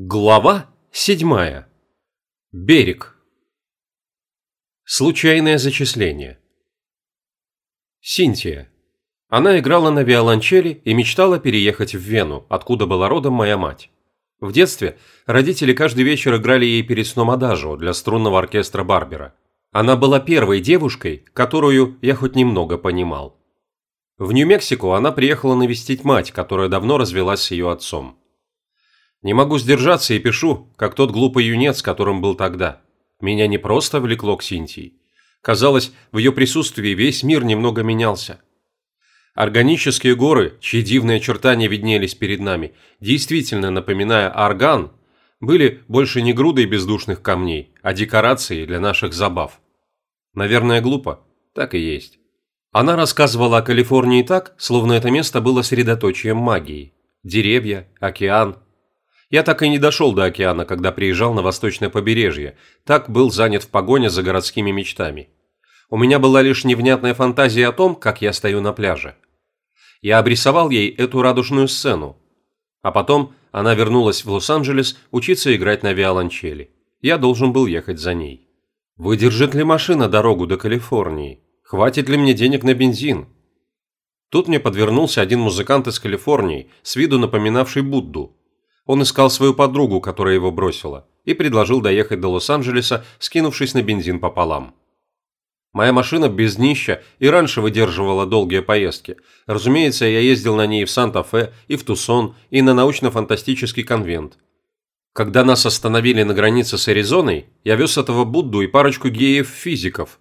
Глава седьмая. Берег. Случайное зачисление. Синтия. Она играла на виолончели и мечтала переехать в Вену, откуда была родом моя мать. В детстве родители каждый вечер играли ей перед сном адажио для струнного оркестра Барбера. Она была первой девушкой, которую я хоть немного понимал. В Нью-Мексико она приехала навестить мать, которая давно развелась с ее отцом. Не могу сдержаться и пишу, как тот глупый юнец, которым был тогда. Меня не просто влекло к Синтии. Казалось, в ее присутствии весь мир немного менялся. Органические горы, чьи дивные очертания виднелись перед нами, действительно напоминая орган, были больше не грудой бездушных камней, а декорацией для наших забав. Наверное, глупо. Так и есть. Она рассказывала о Калифорнии так, словно это место было средоточием магии. Деревья, океан, я так и не дошел до океана, когда приезжал на восточное побережье, так был занят в погоне за городскими мечтами. У меня была лишь невнятная фантазия о том, как я стою на пляже. Я обрисовал ей эту радужную сцену. А потом она вернулась в Лос-Анджелес учиться играть на виолончели. Я должен был ехать за ней. Выдержит ли машина дорогу до Калифорнии? Хватит ли мне денег на бензин? Тут мне подвернулся один музыкант из Калифорнии, с виду напоминавший Будду, он искал свою подругу, которая его бросила, и предложил доехать до Лос-Анджелеса, скинувшись на бензин пополам. Моя машина без днища и раньше выдерживала долгие поездки. Разумеется, я ездил на ней в Санта-Фе, и в Тусон, и на научно-фантастический конвент. Когда нас остановили на границе с Аризоной, я вез этого Будду и парочку геев-физиков.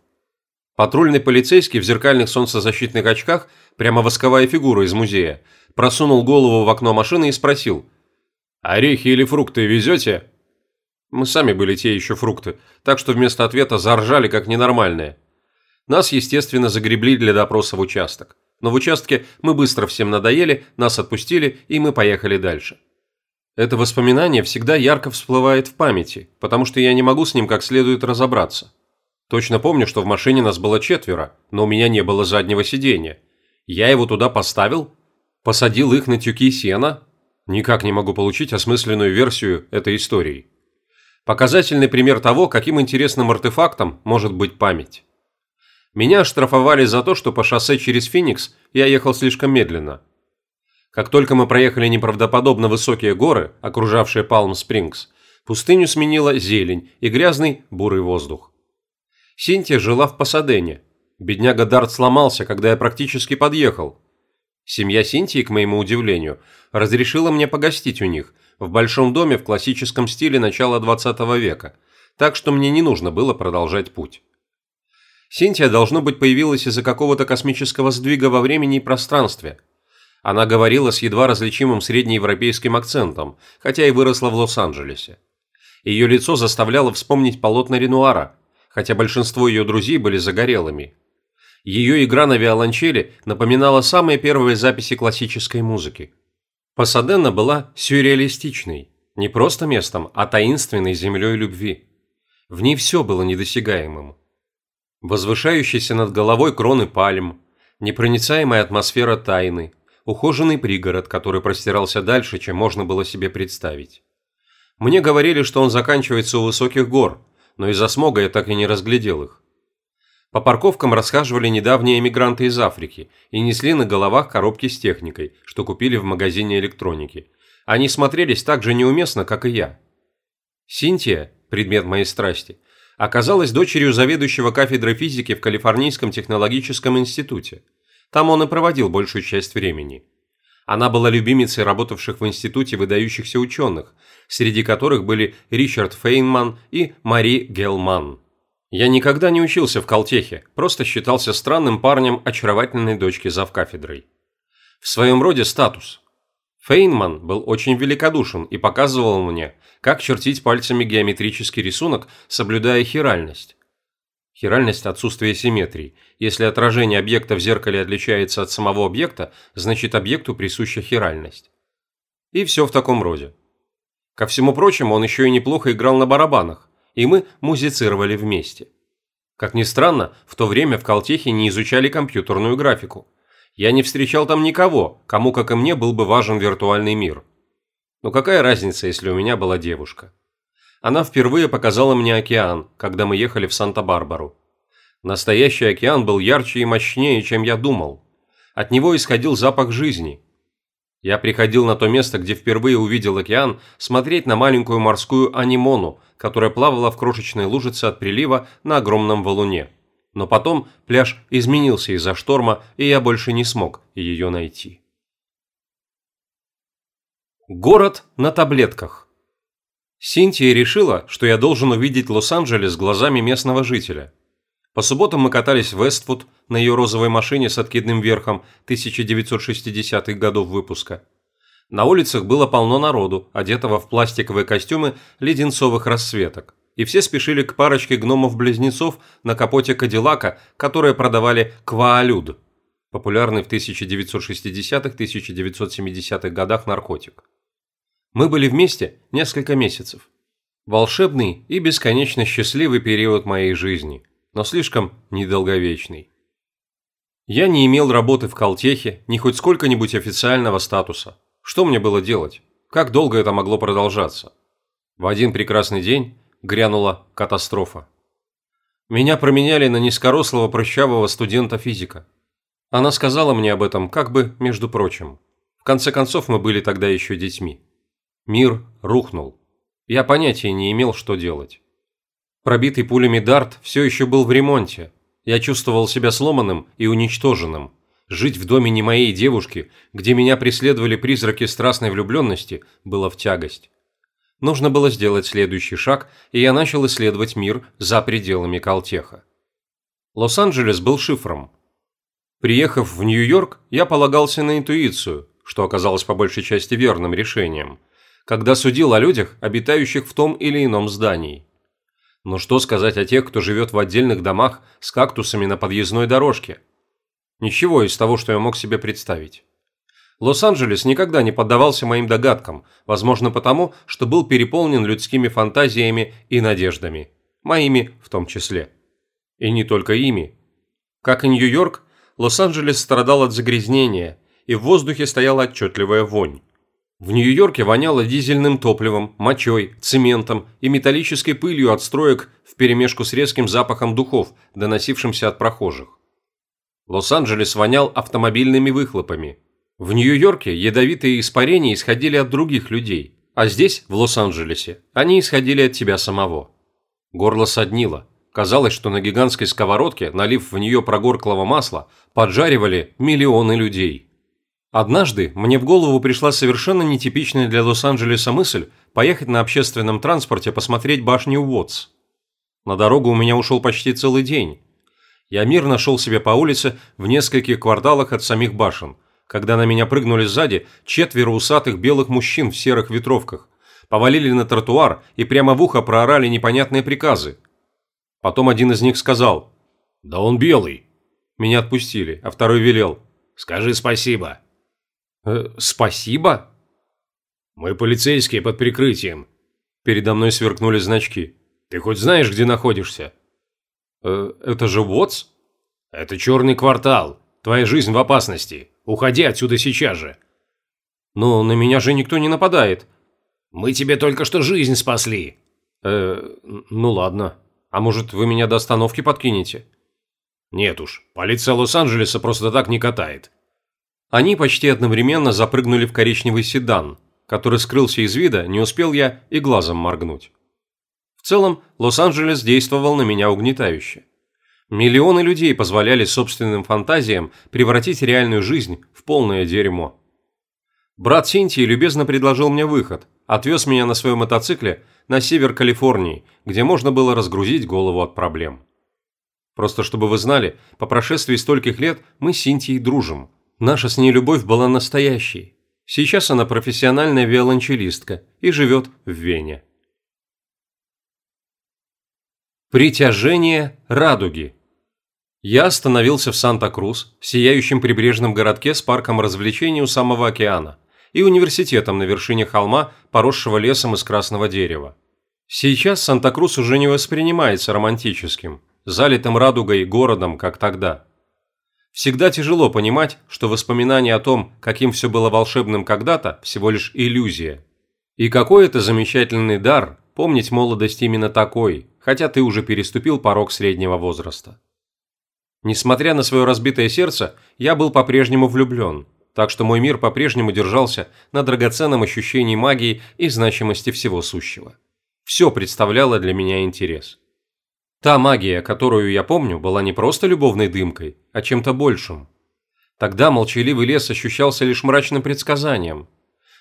Патрульный полицейский в зеркальных солнцезащитных очках, прямо восковая фигура из музея, просунул голову в окно машины и спросил – «Орехи или фрукты везете?» Мы сами были те еще фрукты, так что вместо ответа заржали как ненормальные. Нас, естественно, загребли для допроса в участок. Но в участке мы быстро всем надоели, нас отпустили, и мы поехали дальше. Это воспоминание всегда ярко всплывает в памяти, потому что я не могу с ним как следует разобраться. Точно помню, что в машине нас было четверо, но у меня не было заднего сидения. Я его туда поставил, посадил их на тюки сена, Никак не могу получить осмысленную версию этой истории. Показательный пример того, каким интересным артефактом может быть память. Меня оштрафовали за то, что по шоссе через Феникс я ехал слишком медленно. Как только мы проехали неправдоподобно высокие горы, окружавшие Палм-Спрингс, пустыню сменила зелень и грязный бурый воздух. Синтия жила в Пасадене. Бедняга Дарт сломался, когда я практически подъехал, Семья Синтии, к моему удивлению, разрешила мне погостить у них в большом доме в классическом стиле начала 20 века, так что мне не нужно было продолжать путь. Синтия, должно быть, появилась из-за какого-то космического сдвига во времени и пространстве. Она говорила с едва различимым среднеевропейским акцентом, хотя и выросла в Лос-Анджелесе. Ее лицо заставляло вспомнить полотна Ренуара, хотя большинство ее друзей были загорелыми – ее игра на виолончели напоминала самые первые записи классической музыки. Пасадена была сюрреалистичной, не просто местом, а таинственной землей любви. В ней все было недосягаемым. Возвышающиеся над головой кроны пальм, непроницаемая атмосфера тайны, ухоженный пригород, который простирался дальше, чем можно было себе представить. Мне говорили, что он заканчивается у высоких гор, но из-за смога я так и не разглядел их. По парковкам расхаживали недавние эмигранты из Африки и несли на головах коробки с техникой, что купили в магазине электроники. Они смотрелись так же неуместно, как и я. Синтия, предмет моей страсти, оказалась дочерью заведующего кафедрой физики в Калифорнийском технологическом институте. Там он и проводил большую часть времени. Она была любимицей работавших в институте выдающихся ученых, среди которых были Ричард Фейнман и Мари Гелман. Я никогда не учился в Колтехе, просто считался странным парнем очаровательной дочки завкафедрой. В своем роде статус. Фейнман был очень великодушен и показывал мне, как чертить пальцами геометрический рисунок, соблюдая хиральность. Хиральность – отсутствие симметрии. Если отражение объекта в зеркале отличается от самого объекта, значит объекту присуща хиральность. И все в таком роде. Ко всему прочему, он еще и неплохо играл на барабанах, и мы музицировали вместе. Как ни странно, в то время в Колтехе не изучали компьютерную графику. Я не встречал там никого, кому, как и мне, был бы важен виртуальный мир. Но какая разница, если у меня была девушка? Она впервые показала мне океан, когда мы ехали в Санта-Барбару. Настоящий океан был ярче и мощнее, чем я думал. От него исходил запах жизни. Я приходил на то место, где впервые увидел океан, смотреть на маленькую морскую анимону, которая плавала в крошечной лужице от прилива на огромном валуне. Но потом пляж изменился из-за шторма, и я больше не смог ее найти. Город на таблетках. Синтия решила, что я должен увидеть Лос-Анджелес глазами местного жителя. По субботам мы катались в Вествуд на ее розовой машине с откидным верхом 1960-х годов выпуска. На улицах было полно народу, одетого в пластиковые костюмы леденцовых расцветок. И все спешили к парочке гномов-близнецов на капоте Кадиллака, которые продавали кваалюд, популярный в 1960-1970-х годах наркотик. Мы были вместе несколько месяцев. Волшебный и бесконечно счастливый период моей жизни, но слишком недолговечный. Я не имел работы в Колтехе, ни хоть сколько-нибудь официального статуса. Что мне было делать? Как долго это могло продолжаться? В один прекрасный день грянула катастрофа. Меня променяли на низкорослого прыщавого студента физика. Она сказала мне об этом как бы между прочим. В конце концов, мы были тогда еще детьми. Мир рухнул. Я понятия не имел, что делать. Пробитый пулями дарт все еще был в ремонте. Я чувствовал себя сломанным и уничтоженным. Жить в доме не моей девушки, где меня преследовали призраки страстной влюбленности, было в тягость. Нужно было сделать следующий шаг, и я начал исследовать мир за пределами Калтеха. Лос-Анджелес был шифром. Приехав в Нью-Йорк, я полагался на интуицию, что оказалось по большей части верным решением – когда судил о людях, обитающих в том или ином здании. Но что сказать о тех, кто живет в отдельных домах с кактусами на подъездной дорожке? Ничего из того, что я мог себе представить. Лос-Анджелес никогда не поддавался моим догадкам, возможно потому, что был переполнен людскими фантазиями и надеждами. Моими в том числе. И не только ими. Как и Нью-Йорк, Лос-Анджелес страдал от загрязнения, и в воздухе стояла отчетливая вонь. В Нью-Йорке воняло дизельным топливом, мочой, цементом и металлической пылью от строек вперемешку с резким запахом духов, доносившимся от прохожих. Лос-Анджелес вонял автомобильными выхлопами. В Нью-Йорке ядовитые испарения исходили от других людей, а здесь, в Лос-Анджелесе, они исходили от тебя самого. Горло соднило. Казалось, что на гигантской сковородке, налив в нее прогорклого масла, поджаривали миллионы людей. Однажды мне в голову пришла совершенно нетипичная для Лос-Анджелеса мысль поехать на общественном транспорте посмотреть башню Уотс. На дорогу у меня ушел почти целый день. Я мирно шел себе по улице в нескольких кварталах от самих башен, когда на меня прыгнули сзади четверо усатых белых мужчин в серых ветровках, повалили на тротуар и прямо в ухо проорали непонятные приказы. Потом один из них сказал «Да он белый». Меня отпустили, а второй велел «Скажи спасибо». Э, спасибо? Мы полицейские под прикрытием. Передо мной сверкнули значки. Ты хоть знаешь, где находишься? Э, это же Уотс? Это черный квартал. Твоя жизнь в опасности. Уходи отсюда сейчас же. Но на меня же никто не нападает. Мы тебе только что жизнь спасли. Э, ну ладно. А может, вы меня до остановки подкинете? Нет уж, полиция Лос-Анджелеса просто так не катает. Они почти одновременно запрыгнули в коричневый седан, который скрылся из вида, не успел я и глазом моргнуть. Целом, Лос-Анджелес действовал на меня угнетающе. Миллионы людей позволяли собственным фантазиям превратить реальную жизнь в полное дерьмо. Брат Синтии любезно предложил мне выход, отвез меня на своем мотоцикле на север Калифорнии, где можно было разгрузить голову от проблем. Просто чтобы вы знали, по прошествии стольких лет мы с Синтией дружим – Наша с ней любовь была настоящей. Сейчас она профессиональная виолончелистка и живет в Вене. Притяжение радуги. Я остановился в Санта-Крус, сияющем прибрежном городке с парком развлечений у самого океана и университетом на вершине холма, поросшего лесом из красного дерева. Сейчас Санта-Крус уже не воспринимается романтическим, залитым радугой городом, как тогда – Всегда тяжело понимать, что воспоминание о том, каким все было волшебным когда-то, всего лишь иллюзия. И какой это замечательный дар помнить молодость именно такой, хотя ты уже переступил порог среднего возраста. Несмотря на свое разбитое сердце, я был по-прежнему влюблен, так что мой мир по-прежнему держался на драгоценном ощущении магии и значимости всего сущего. Все представляло для меня интерес. Та магия, которую я помню, была не просто любовной дымкой, а чем-то большим. Тогда молчаливый лес ощущался лишь мрачным предсказанием.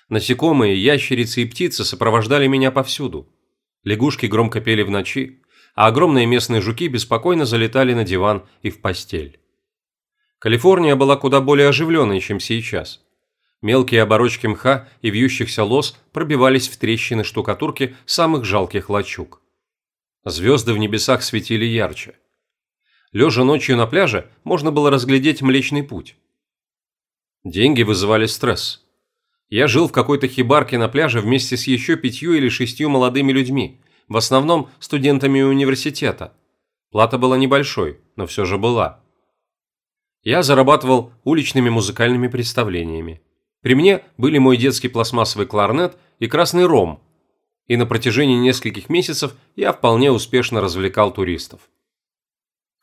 Насекомые, ящерицы и птицы сопровождали меня повсюду. Лягушки громко пели в ночи, а огромные местные жуки беспокойно залетали на диван и в постель. Калифорния была куда более оживленной, чем сейчас. Мелкие оборочки мха и вьющихся лос пробивались в трещины штукатурки самых жалких лачуг. Звезды в небесах светили ярче. Лежа ночью на пляже, можно было разглядеть Млечный Путь. Деньги вызывали стресс. Я жил в какой-то хибарке на пляже вместе с еще пятью или шестью молодыми людьми, в основном студентами университета. Плата была небольшой, но все же была. Я зарабатывал уличными музыкальными представлениями. При мне были мой детский пластмассовый кларнет и красный ром, и на протяжении нескольких месяцев я вполне успешно развлекал туристов.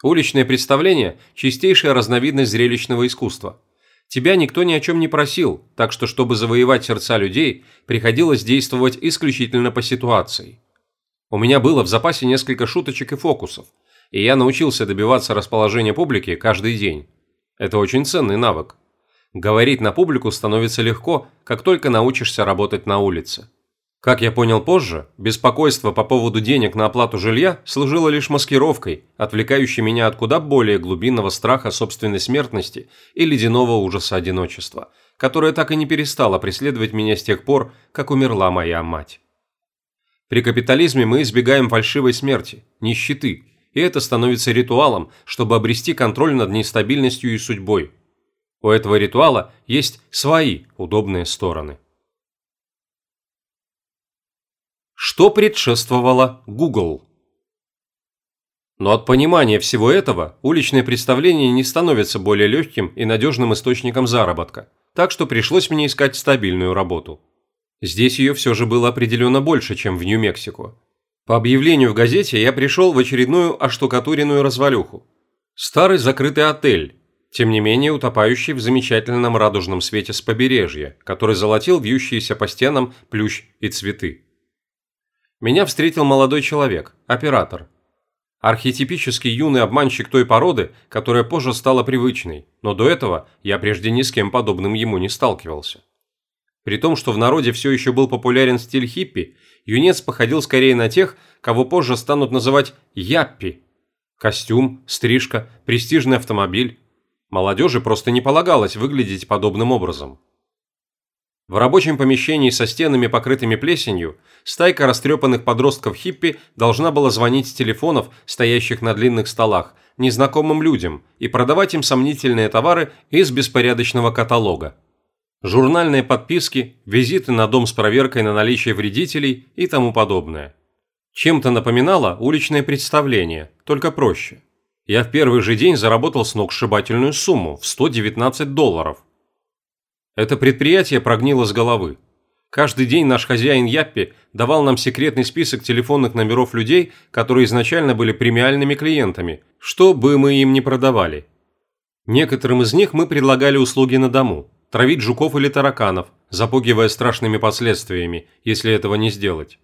Уличное представление – чистейшая разновидность зрелищного искусства. Тебя никто ни о чем не просил, так что, чтобы завоевать сердца людей, приходилось действовать исключительно по ситуации. У меня было в запасе несколько шуточек и фокусов, и я научился добиваться расположения публики каждый день. Это очень ценный навык. Говорить на публику становится легко, как только научишься работать на улице. Как я понял позже, беспокойство по поводу денег на оплату жилья служило лишь маскировкой, отвлекающей меня от куда более глубинного страха собственной смертности и ледяного ужаса одиночества, которое так и не перестало преследовать меня с тех пор, как умерла моя мать. При капитализме мы избегаем фальшивой смерти, нищеты, и это становится ритуалом, чтобы обрести контроль над нестабильностью и судьбой. У этого ритуала есть свои удобные стороны. Что предшествовало Google? Но от понимания всего этого уличное представление не становится более легким и надежным источником заработка, так что пришлось мне искать стабильную работу. Здесь ее все же было определенно больше, чем в Нью-Мексико. По объявлению в газете я пришел в очередную оштукатуренную развалюху. Старый закрытый отель, тем не менее утопающий в замечательном радужном свете с побережья, который золотил вьющиеся по стенам плющ и цветы. Меня встретил молодой человек, оператор. Архетипический юный обманщик той породы, которая позже стала привычной, но до этого я прежде ни с кем подобным ему не сталкивался. При том, что в народе все еще был популярен стиль хиппи, юнец походил скорее на тех, кого позже станут называть яппи. Костюм, стрижка, престижный автомобиль. Молодежи просто не полагалось выглядеть подобным образом. В рабочем помещении со стенами, покрытыми плесенью, стайка растрепанных подростков хиппи должна была звонить с телефонов, стоящих на длинных столах, незнакомым людям и продавать им сомнительные товары из беспорядочного каталога журнальные подписки, визиты на дом с проверкой на наличие вредителей и тому подобное. Чем-то напоминало уличное представление, только проще. Я в первый же день заработал сногсшибательную сумму в 119 долларов. Это предприятие прогнило с головы. Каждый день наш хозяин Яппи давал нам секретный список телефонных номеров людей, которые изначально были премиальными клиентами, что бы мы им ни продавали. Некоторым из них мы предлагали услуги на дому – травить жуков или тараканов, запугивая страшными последствиями, если этого не сделать.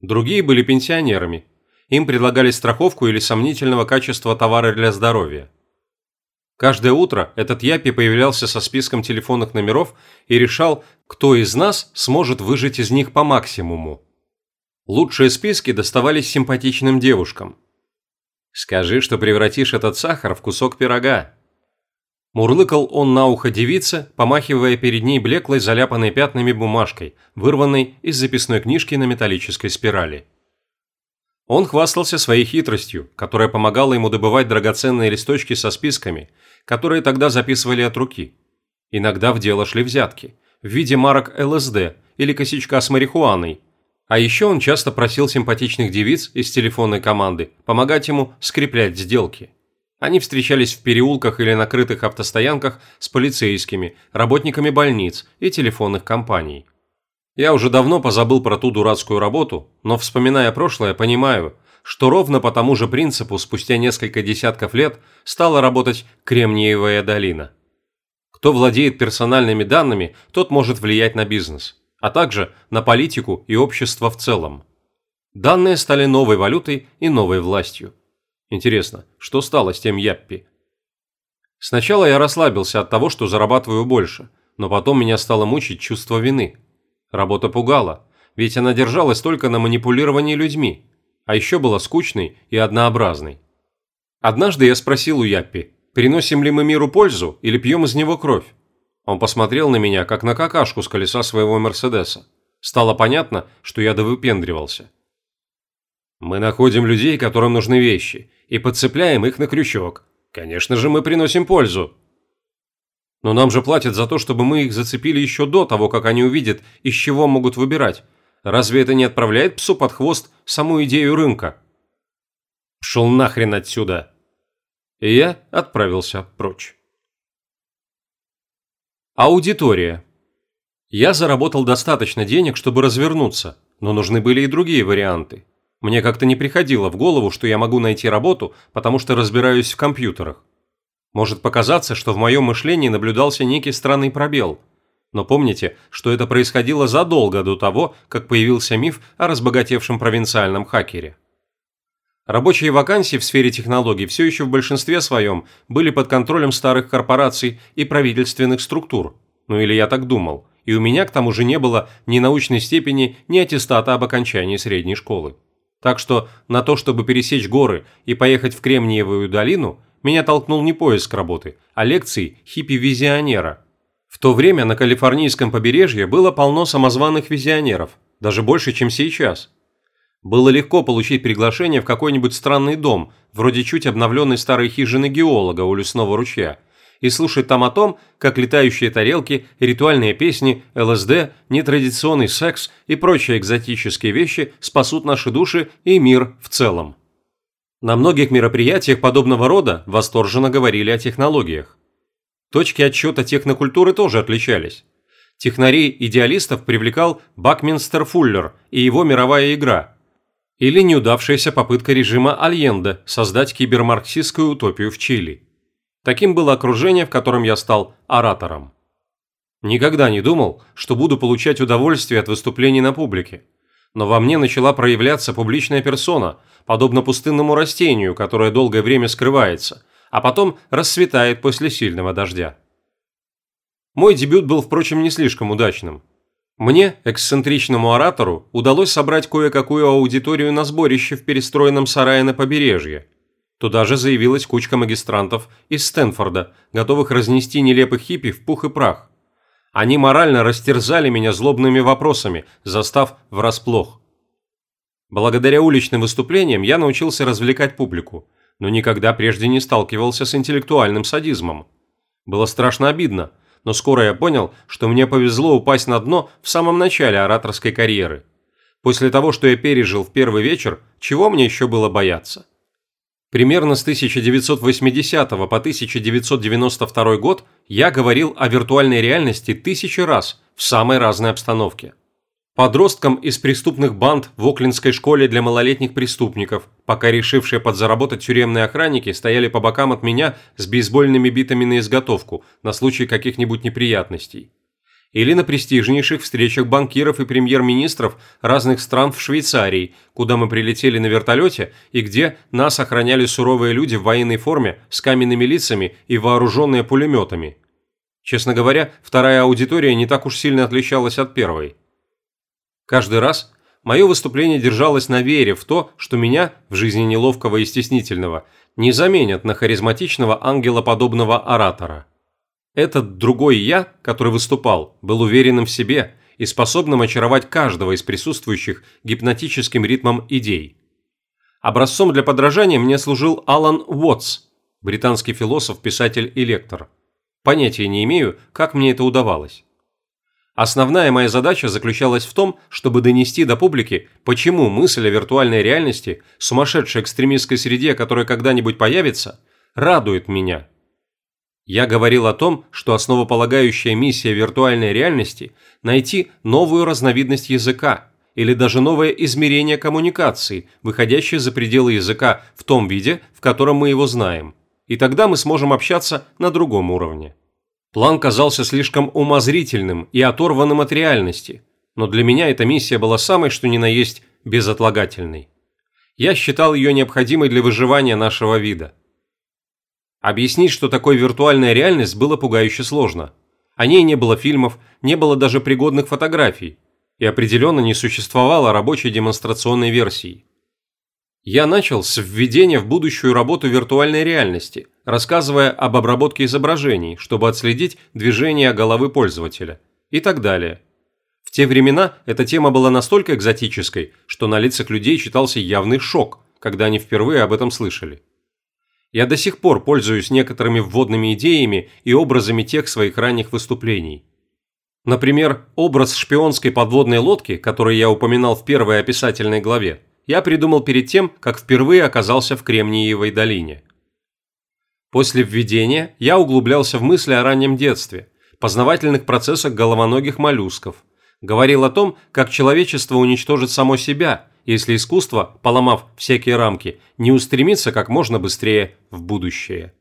Другие были пенсионерами. Им предлагали страховку или сомнительного качества товары для здоровья. Каждое утро этот Япи появлялся со списком телефонных номеров и решал, кто из нас сможет выжить из них по максимуму. Лучшие списки доставались симпатичным девушкам. «Скажи, что превратишь этот сахар в кусок пирога», Мурлыкал он на ухо девице, помахивая перед ней блеклой заляпанной пятнами бумажкой, вырванной из записной книжки на металлической спирали. Он хвастался своей хитростью, которая помогала ему добывать драгоценные листочки со списками, которые тогда записывали от руки. Иногда в дело шли взятки, в виде марок ЛСД или косячка с марихуаной. А еще он часто просил симпатичных девиц из телефонной команды помогать ему скреплять сделки. Они встречались в переулках или на крытых автостоянках с полицейскими, работниками больниц и телефонных компаний. Я уже давно позабыл про ту дурацкую работу, но вспоминая прошлое, понимаю, что ровно по тому же принципу спустя несколько десятков лет стала работать Кремниевая долина. Кто владеет персональными данными, тот может влиять на бизнес, а также на политику и общество в целом. Данные стали новой валютой и новой властью. Интересно, что стало с тем Яппи? Сначала я расслабился от того, что зарабатываю больше, но потом меня стало мучить чувство вины. Работа пугала, ведь она держалась только на манипулировании людьми, а еще была скучной и однообразной. Однажды я спросил у Яппи, приносим ли мы миру пользу или пьем из него кровь. Он посмотрел на меня, как на какашку с колеса своего Мерседеса. Стало понятно, что я довыпендривался. Мы находим людей, которым нужны вещи, и подцепляем их на крючок. Конечно же, мы приносим пользу. Но нам же платят за то, чтобы мы их зацепили еще до того, как они увидят, из чего могут выбирать. Разве это не отправляет псу под хвост саму идею рынка? Пшел нахрен отсюда. И я отправился прочь. Аудитория. Я заработал достаточно денег, чтобы развернуться, но нужны были и другие варианты. Мне как-то не приходило в голову, что я могу найти работу, потому что разбираюсь в компьютерах. Может показаться, что в моем мышлении наблюдался некий странный пробел – но помните, что это происходило задолго до того, как появился миф о разбогатевшем провинциальном хакере. Рабочие вакансии в сфере технологий все еще в большинстве своем были под контролем старых корпораций и правительственных структур. Ну или я так думал. И у меня к тому же не было ни научной степени, ни аттестата об окончании средней школы. Так что на то, чтобы пересечь горы и поехать в Кремниевую долину, меня толкнул не поиск работы, а лекции хиппи-визионера – в то время на калифорнийском побережье было полно самозваных визионеров, даже больше, чем сейчас. Было легко получить приглашение в какой-нибудь странный дом, вроде чуть обновленной старой хижины геолога у лесного ручья, и слушать там о том, как летающие тарелки, ритуальные песни, ЛСД, нетрадиционный секс и прочие экзотические вещи спасут наши души и мир в целом. На многих мероприятиях подобного рода восторженно говорили о технологиях. Точки отсчета технокультуры тоже отличались. Технарей-идеалистов привлекал Бакминстер Фуллер и его мировая игра. Или неудавшаяся попытка режима Альенде создать кибермарксистскую утопию в Чили. Таким было окружение, в котором я стал оратором. Никогда не думал, что буду получать удовольствие от выступлений на публике. Но во мне начала проявляться публичная персона, подобно пустынному растению, которое долгое время скрывается – а потом расцветает после сильного дождя. Мой дебют был, впрочем, не слишком удачным. Мне, эксцентричному оратору, удалось собрать кое-какую аудиторию на сборище в перестроенном сарае на побережье. Туда же заявилась кучка магистрантов из Стэнфорда, готовых разнести нелепых хиппи в пух и прах. Они морально растерзали меня злобными вопросами, застав врасплох. Благодаря уличным выступлениям я научился развлекать публику – но никогда прежде не сталкивался с интеллектуальным садизмом. Было страшно обидно, но скоро я понял, что мне повезло упасть на дно в самом начале ораторской карьеры. После того, что я пережил в первый вечер, чего мне еще было бояться? Примерно с 1980 по 1992 год я говорил о виртуальной реальности тысячи раз в самой разной обстановке. Подросткам из преступных банд в Оклендской школе для малолетних преступников, пока решившие подзаработать тюремные охранники стояли по бокам от меня с бейсбольными битами на изготовку на случай каких-нибудь неприятностей. Или на престижнейших встречах банкиров и премьер-министров разных стран в Швейцарии, куда мы прилетели на вертолете и где нас охраняли суровые люди в военной форме с каменными лицами и вооруженные пулеметами. Честно говоря, вторая аудитория не так уж сильно отличалась от первой. Каждый раз мое выступление держалось на вере в то, что меня, в жизни неловкого и стеснительного, не заменят на харизматичного ангелоподобного оратора. Этот другой я, который выступал, был уверенным в себе и способным очаровать каждого из присутствующих гипнотическим ритмом идей. Образцом для подражания мне служил Алан Уотс, британский философ, писатель и лектор. Понятия не имею, как мне это удавалось. Основная моя задача заключалась в том, чтобы донести до публики, почему мысль о виртуальной реальности, сумасшедшей экстремистской среде, которая когда-нибудь появится, радует меня. Я говорил о том, что основополагающая миссия виртуальной реальности – найти новую разновидность языка или даже новое измерение коммуникации, выходящее за пределы языка в том виде, в котором мы его знаем. И тогда мы сможем общаться на другом уровне. План казался слишком умозрительным и оторванным от реальности, но для меня эта миссия была самой что ни на есть безотлагательной. Я считал ее необходимой для выживания нашего вида – Объяснить, что такое виртуальная реальность, было пугающе сложно. О ней не было фильмов, не было даже пригодных фотографий, и определенно не существовало рабочей демонстрационной версии. Я начал с введения в будущую работу виртуальной реальности, рассказывая об обработке изображений, чтобы отследить движение головы пользователя, и так далее. В те времена эта тема была настолько экзотической, что на лицах людей читался явный шок, когда они впервые об этом слышали. Я до сих пор пользуюсь некоторыми вводными идеями и образами тех своих ранних выступлений. Например, образ шпионской подводной лодки, который я упоминал в первой описательной главе, я придумал перед тем, как впервые оказался в Кремниевой долине. После введения я углублялся в мысли о раннем детстве, познавательных процессах головоногих моллюсков, говорил о том, как человечество уничтожит само себя если искусство, поломав всякие рамки, не устремится как можно быстрее в будущее.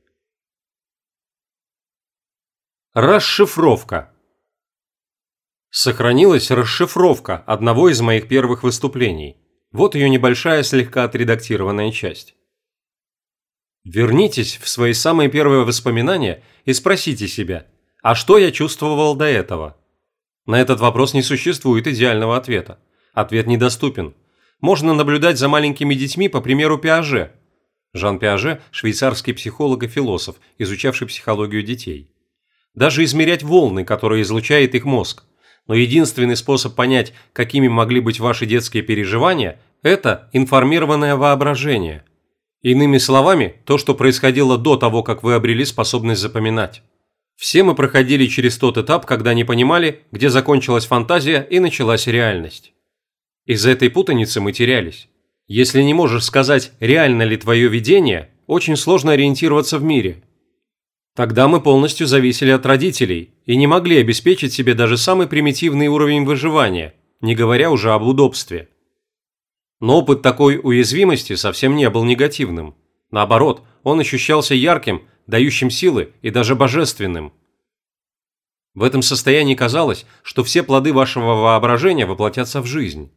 Расшифровка Сохранилась расшифровка одного из моих первых выступлений. Вот ее небольшая, слегка отредактированная часть. Вернитесь в свои самые первые воспоминания и спросите себя, а что я чувствовал до этого? На этот вопрос не существует идеального ответа. Ответ недоступен можно наблюдать за маленькими детьми по примеру Пиаже. Жан Пиаже – швейцарский психолог и философ, изучавший психологию детей. Даже измерять волны, которые излучает их мозг. Но единственный способ понять, какими могли быть ваши детские переживания – это информированное воображение. Иными словами, то, что происходило до того, как вы обрели способность запоминать. Все мы проходили через тот этап, когда не понимали, где закончилась фантазия и началась реальность. Из-за этой путаницы мы терялись. Если не можешь сказать, реально ли твое видение, очень сложно ориентироваться в мире. Тогда мы полностью зависели от родителей и не могли обеспечить себе даже самый примитивный уровень выживания, не говоря уже об удобстве. Но опыт такой уязвимости совсем не был негативным. Наоборот, он ощущался ярким, дающим силы и даже божественным. В этом состоянии казалось, что все плоды вашего воображения воплотятся в жизнь.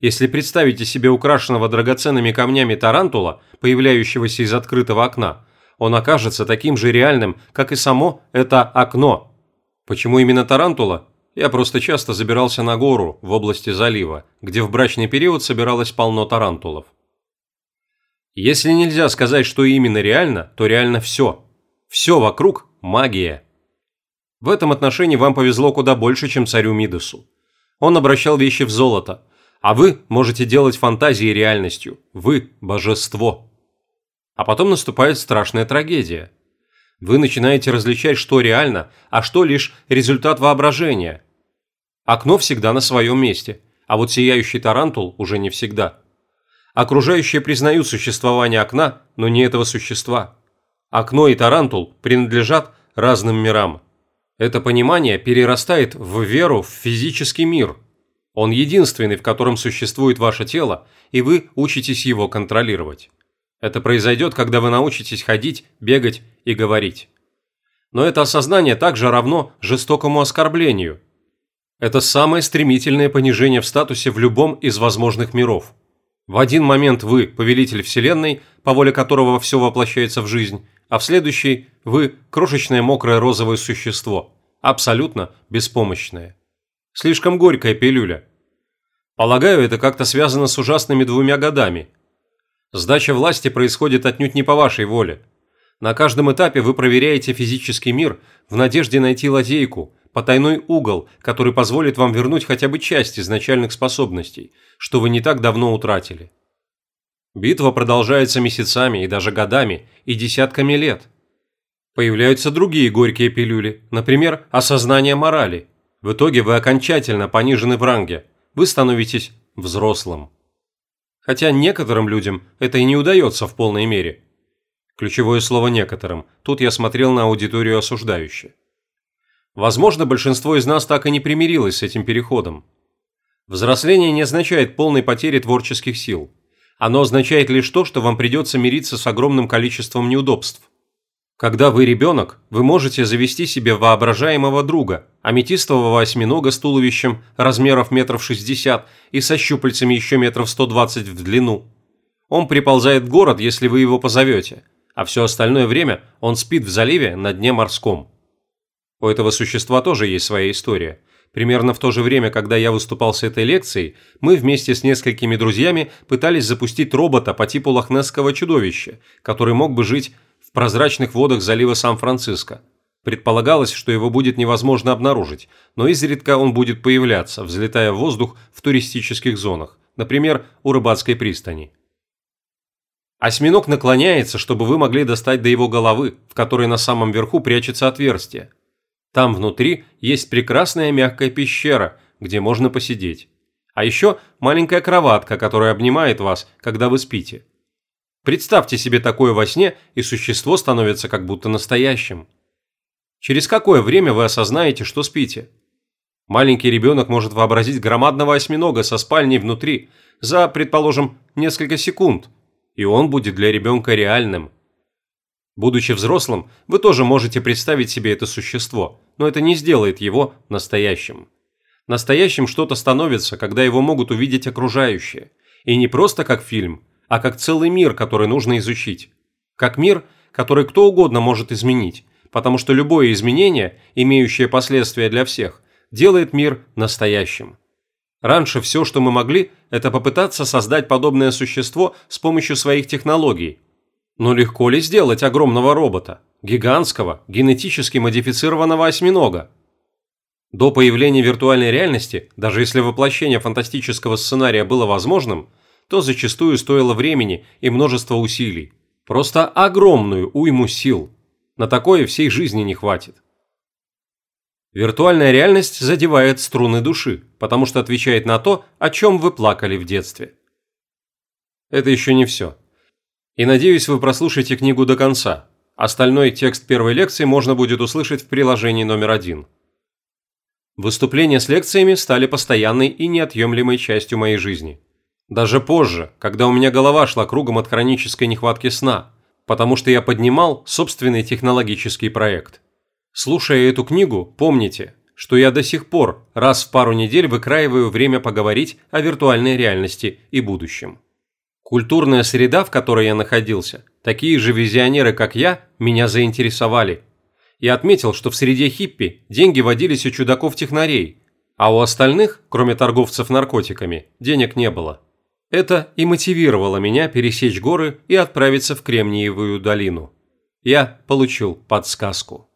Если представите себе украшенного драгоценными камнями тарантула, появляющегося из открытого окна, он окажется таким же реальным, как и само это окно. Почему именно тарантула? Я просто часто забирался на гору в области залива, где в брачный период собиралось полно тарантулов. Если нельзя сказать, что именно реально, то реально все. Все вокруг – магия. В этом отношении вам повезло куда больше, чем царю Мидасу. Он обращал вещи в золото – а вы можете делать фантазии реальностью. Вы – божество. А потом наступает страшная трагедия. Вы начинаете различать, что реально, а что лишь результат воображения. Окно всегда на своем месте, а вот сияющий тарантул уже не всегда. Окружающие признают существование окна, но не этого существа. Окно и тарантул принадлежат разным мирам. Это понимание перерастает в веру в физический мир – он единственный, в котором существует ваше тело, и вы учитесь его контролировать. Это произойдет, когда вы научитесь ходить, бегать и говорить. Но это осознание также равно жестокому оскорблению. Это самое стремительное понижение в статусе в любом из возможных миров. В один момент вы – повелитель Вселенной, по воле которого все воплощается в жизнь, а в следующий – вы – крошечное мокрое розовое существо, абсолютно беспомощное. Слишком горькая пилюля. Полагаю, это как-то связано с ужасными двумя годами. Сдача власти происходит отнюдь не по вашей воле. На каждом этапе вы проверяете физический мир в надежде найти лазейку, потайной угол, который позволит вам вернуть хотя бы часть изначальных способностей, что вы не так давно утратили. Битва продолжается месяцами и даже годами, и десятками лет. Появляются другие горькие пилюли, например, осознание морали – в итоге вы окончательно понижены в ранге, вы становитесь взрослым. Хотя некоторым людям это и не удается в полной мере. Ключевое слово «некоторым». Тут я смотрел на аудиторию осуждающе. Возможно, большинство из нас так и не примирилось с этим переходом. Взросление не означает полной потери творческих сил. Оно означает лишь то, что вам придется мириться с огромным количеством неудобств. Когда вы ребенок, вы можете завести себе воображаемого друга, аметистового осьминога с туловищем размеров метров шестьдесят и со щупальцами еще метров сто двадцать в длину. Он приползает в город, если вы его позовете, а все остальное время он спит в заливе на дне морском. У этого существа тоже есть своя история. Примерно в то же время, когда я выступал с этой лекцией, мы вместе с несколькими друзьями пытались запустить робота по типу лохнесского чудовища, который мог бы жить в прозрачных водах залива Сан-Франциско. Предполагалось, что его будет невозможно обнаружить, но изредка он будет появляться, взлетая в воздух в туристических зонах, например, у рыбацкой пристани. Осьминог наклоняется, чтобы вы могли достать до его головы, в которой на самом верху прячется отверстие. Там внутри есть прекрасная мягкая пещера, где можно посидеть. А еще маленькая кроватка, которая обнимает вас, когда вы спите. Представьте себе такое во сне, и существо становится как будто настоящим. Через какое время вы осознаете, что спите? Маленький ребенок может вообразить громадного осьминога со спальней внутри за, предположим, несколько секунд, и он будет для ребенка реальным. Будучи взрослым, вы тоже можете представить себе это существо, но это не сделает его настоящим. Настоящим что-то становится, когда его могут увидеть окружающие. И не просто как фильм – а как целый мир, который нужно изучить. Как мир, который кто угодно может изменить, потому что любое изменение, имеющее последствия для всех, делает мир настоящим. Раньше все, что мы могли, это попытаться создать подобное существо с помощью своих технологий. Но легко ли сделать огромного робота, гигантского, генетически модифицированного осьминога? До появления виртуальной реальности, даже если воплощение фантастического сценария было возможным – то зачастую стоило времени и множество усилий. Просто огромную уйму сил. На такое всей жизни не хватит. Виртуальная реальность задевает струны души, потому что отвечает на то, о чем вы плакали в детстве. Это еще не все. И надеюсь, вы прослушаете книгу до конца. Остальной текст первой лекции можно будет услышать в приложении номер один. Выступления с лекциями стали постоянной и неотъемлемой частью моей жизни. Даже позже, когда у меня голова шла кругом от хронической нехватки сна, потому что я поднимал собственный технологический проект. Слушая эту книгу, помните, что я до сих пор раз в пару недель выкраиваю время поговорить о виртуальной реальности и будущем. Культурная среда, в которой я находился, такие же визионеры, как я, меня заинтересовали. Я отметил, что в среде хиппи деньги водились у чудаков-технарей, а у остальных, кроме торговцев наркотиками, денег не было. Это и мотивировало меня пересечь горы и отправиться в Кремниевую долину. Я получил подсказку.